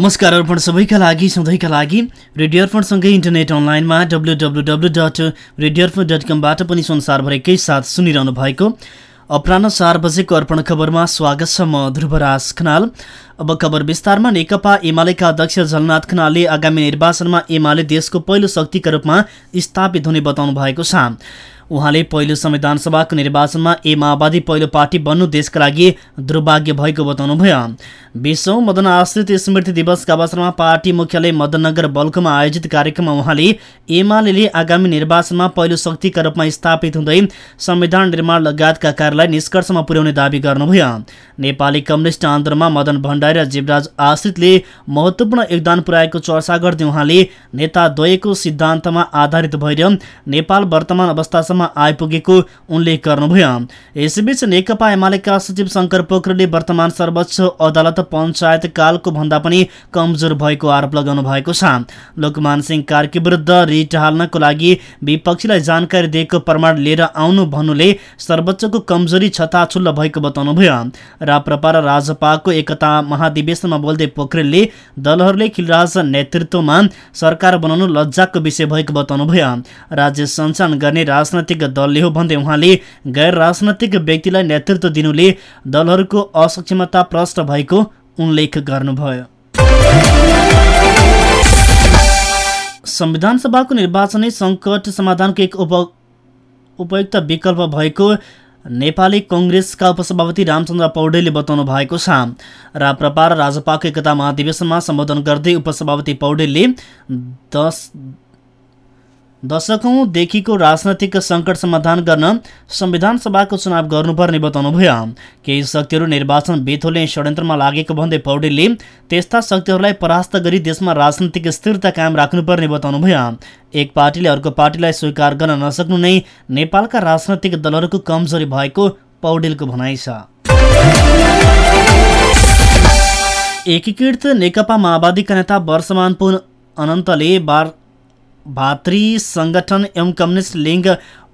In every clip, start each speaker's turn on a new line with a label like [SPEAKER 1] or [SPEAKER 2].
[SPEAKER 1] नमस्कार अर्पण सबैका लागि सधैँका लागि। रेडियो अर्पणसँगै इन्टरनेट अनलाइनमा W W W dot radio Arpan dot कमबाट पनि संसारभरिकै साथ सुनिरहनु भएको अपराह चार बजेको अर्पण खबरमा स्वागत छ म ध्रुवराज खनाल। अब खबर विस्तारमा नेकपा एमालेका अध्यक्ष झलनाथ खनालले आगामी निर्वाचनमा एमाले देशको पहिलो शक्तिका रूपमा स्थापित हुने बताउनु भएको छ। उहाँले पहिलो संविधान सभाको निर्वाचनमा ए माओवादी पहिलो पार्टी बन्नु देशका लागि दुर्भाग्य भएको बताउनुभयो। विश्व मदन आश्रित स्मृति दिवसका अवसरमा पार्टी मुख्यालय मदननगर बल्कुमा आयोजित कार्यक्रममा उहाँले एमाले आगामी निर्वाचनमा पहिलो शक्तिका रूपमा स्थापित हुँदै संविधान निर्माण लगायतका कार्यलाई निष्कर्षमा पुर्याउने दावी गर्नुभयो। नेपाली कम्युनिस्ट आन्दोलनमा मदन भण्डारी र जीवराज आश्रितले महत्वपूर्ण योगदान पुर्याएको चर्चा गर्दै उहाँले नेता द्वयको सिद्धान्तमा आधारित भएर नेपाल वर्तमान अवस्थासम्म आइपुगेको उल्लेख गर्नुभयो। यसैबीच नेकपा एमालेका सचिव शङ्कर पोखरेलले वर्तमान सर्वोच्च अदालत पञ्चायत कालको भन्दा पनि कमजोर भएको आरोप लगाउनु भएको छ। लोकमान सिंह कार्की विरुद्ध रिट हाल्नको लागि विपक्षीलाई जानकारी दिएको प्रमाण लिएर आउनु भन्नुले सर्वोच्चको कमजोरी छताछुल्ल भएको बताउनुभयो। राप्रपा र राजपाको एकता महाधिवेशनमा बोल्दै पोखरेलले दलहरूले खिलराज नेतृत्वमा सरकार बनाउनु लज्जाको विषय भएको बताउनुभयो। राज्य सञ्चालन गर्ने राजनैतिक राजनैतिक दलले हो भन्दै उहाँले गैर राजनैतिक व्यक्तिलाई नेतृत्व दिनुले दलहरूको असक्षमता प्रष्ट भएको उल्लेख गर्नुभयो। संविधान सभाको निर्वाचनै सङ्कट समाधानको एक उप उपयुक्त विकल्प भएको नेपाली कङ्ग्रेसका उपसभापति रामचन्द्र पौडेलले बताउनु भएको छ। राप्रपा र राजपाको एकता महाधिवेशनमा सम्बोधन गर्दै उपसभापति पौडेलले दस दशकौँदेखिको राजनैतिक सङ्कट समाधान गर्न संविधान सभाको चुनाव गर्नुपर्ने बताउनुभयो। केही शक्तिहरू निर्वाचन बेथोले षड्यन्त्रमा लागेको भन्दै पौडेलले त्यस्ता शक्तिहरूलाई परास्त गरी देशमा राजनैतिक स्थिरता कायम राख्नुपर्ने बताउनुभयो। एक पार्टीले अर्को पार्टीलाई स्वीकार गर्न नसक्नु नै नेपालका राजनैतिक दलहरूको कमजोरी भएको पौडेलको भनाइ छ। एकीकृत नेकपा माओवादीका नेता वर्षमान पुन अनन्तले बार भातृ सङ्गठन एवं कम्युनिस्ट लिङ्ग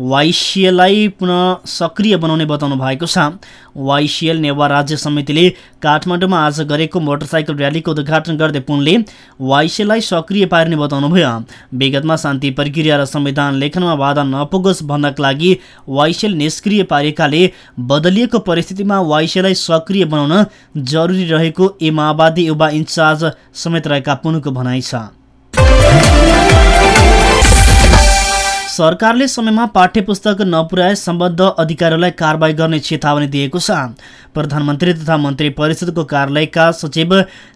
[SPEAKER 1] वाइसिएललाई पुनः सक्रिय बनाउने बताउनु भएको छ। वाइसिएल नेवा राज्य समितिले काठमाडौँमा आज गरेको मोटरसाइकल र्यालीको उद्घाटन गर्दै पुनले वाइसिएललाई सक्रिय पार्ने बताउनुभयो। विगतमा शान्ति प्रक्रिया र संविधान लेखनमा बाधा नपुगोस् भन्नका लागि वाइसिएल निष्क्रिय पारेकाले बदलिएको परिस्थितिमा वाइसिएललाई सक्रिय बनाउन जरुरी रहेको ए माओवादी युवा इन्चार्ज समेत रहेका पुनको भनाइ छ। सरकारले समयमा पाठ्य पुस्तक नपुर्याए सम्बद्ध अधिकारीहरूलाई कारवाही गर्ने चेतावनी दिएको छ। प्रधानमन्त्री तथा मन्त्री परिषदको कार्यालयका सचिव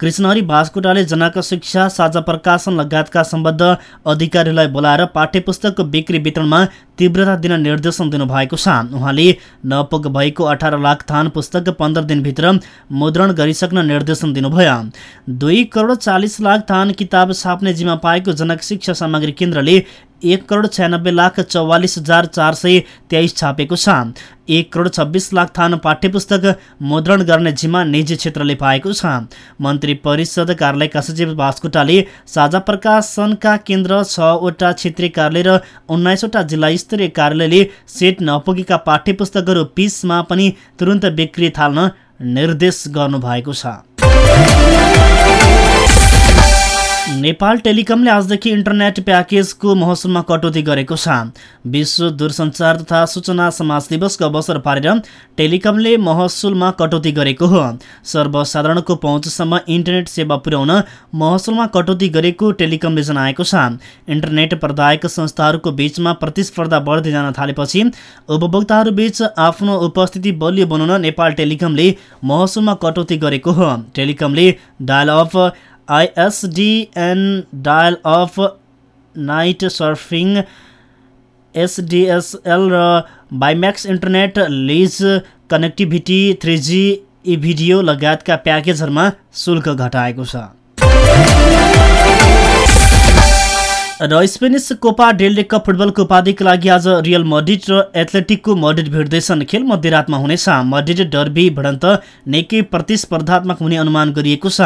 [SPEAKER 1] कृष्णहरि बासकोटाले जनाको शिक्षा साझा प्रकाशन लगायतका सम्बद्ध अधिकारीहरूलाई बोलाएर पाठ्य पुस्तकको बिक्री वितरणमा तीव्रता दिन निर्देशन दिनुभएको छ। उहाँले नपुग भएको अठार लाख थान पुस्तक पन्ध्र दिनभित्र मुद्रण गरिसक्न निर्देशन दिनुभयो। दुई करोड चालिस लाख थान किताब छाप्ने जिम्मा पाएको जनक शिक्षा सामग्री केन्द्रले एक करोड छ्यानब्बे लाख चौवालिस हजार चार सय तेइस छापेको छ। एक करोड छब्बिस लाख थान पाठ्यपुस्तक मुद्रण गर्ने जिम्मा निजी क्षेत्रले पाएको छ। मन्त्री परिषद कार्यालयका सचिव बास्कुटाले साझा प्रकाशनका केन्द्र छवटा क्षेत्रीय कार्यालय र उन्नाइसवटा जिल्ला स्तरीय कार्यालयले सेट नपुगेका पाठ्यपुस्तकहरू पिसमा पनि तुरन्त बिक्री थाल्न निर्देश गर्नुभएको छ। नेपाल टेलिकमले आजदेखि इन्टरनेट प्याकेजको महसुलमा कटौती गरेको छ। विश्व दूरसञ्चार तथा सूचना समाज दिवसको अवसर पारेर टेलिकमले महसुलमा कटौती गरेको हो। सर्वसाधारणको पहुँचसम्म इन्टरनेट सेवा पुर्याउन महसुलमा कटौती गरेको टेलिकमले जनाएको छ। इन्टरनेट प्रदायक संस्थाहरूको बीचमा प्रतिस्पर्धा बढ्दै जान थालेपछि उपभोक्ताहरू बीच आफ्नो उपस्थिति बलियो बनाउन नेपाल टेलिकमले महसुलमा कटौती गरेको हो। टेलिकमले dial up ISDN dial up night surfing SDSL र WiMAX internet lease connectivity three G video लगायतका प्याकेजहरूमा शुल्क घटाएको छ। र स्पेनिस कोपा डेल्डे कप फुटबलको उपाधिका लागि आज रियल मड्रिड र एथलेटिकको मड्रिड भिड्दैछन् खेल मध्यरातमा हुनेछ मड्रिड डर्बी भिडन्त निकै प्रतिस्पर्धात्मक हुने अनुमान गरिएको छ।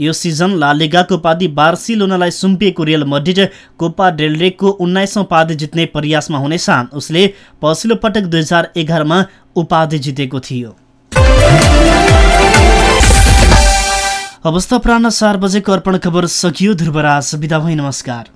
[SPEAKER 1] यो सिजन लालिगाको उपाधि बार्सिलोनालाई सुम्पिएको रियल मड्रिड कोपा डेल्डेको उन्नाइसौँ उपाधि जित्ने प्रयासमा हुनेछ उसले पछिल्लो पटक दुई हजार एघारमा उपाधि जितेको थियो। अवस्था प्राण चार बजेको अर्पण खबर सकियो ध्रुवराज। बिदा भई नमस्कार।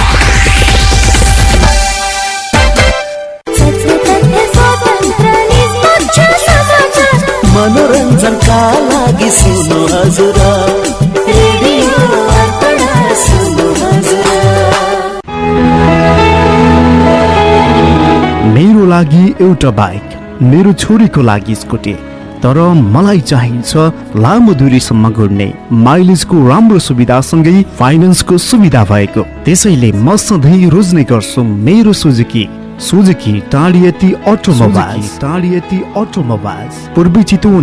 [SPEAKER 2] मनोरञ्जनका लागि हजुर
[SPEAKER 3] मेरो लागि एउटा बाइक मेरो छोरीको लागि स्कुटी तर मलाई चाहिन्छ लामो दूरीसम्म घुर्ने माइलेजको राम्रो सुविधासँगै फाइनेन्सको सुविधा भएको त्यसैले म सधैँ रोज्ने गर्छु मेरो सुजुकी सुजुकी टाढियती अटोमोबाइल्स टाढियती अटोमोबाइल्स पूर्वी चितवन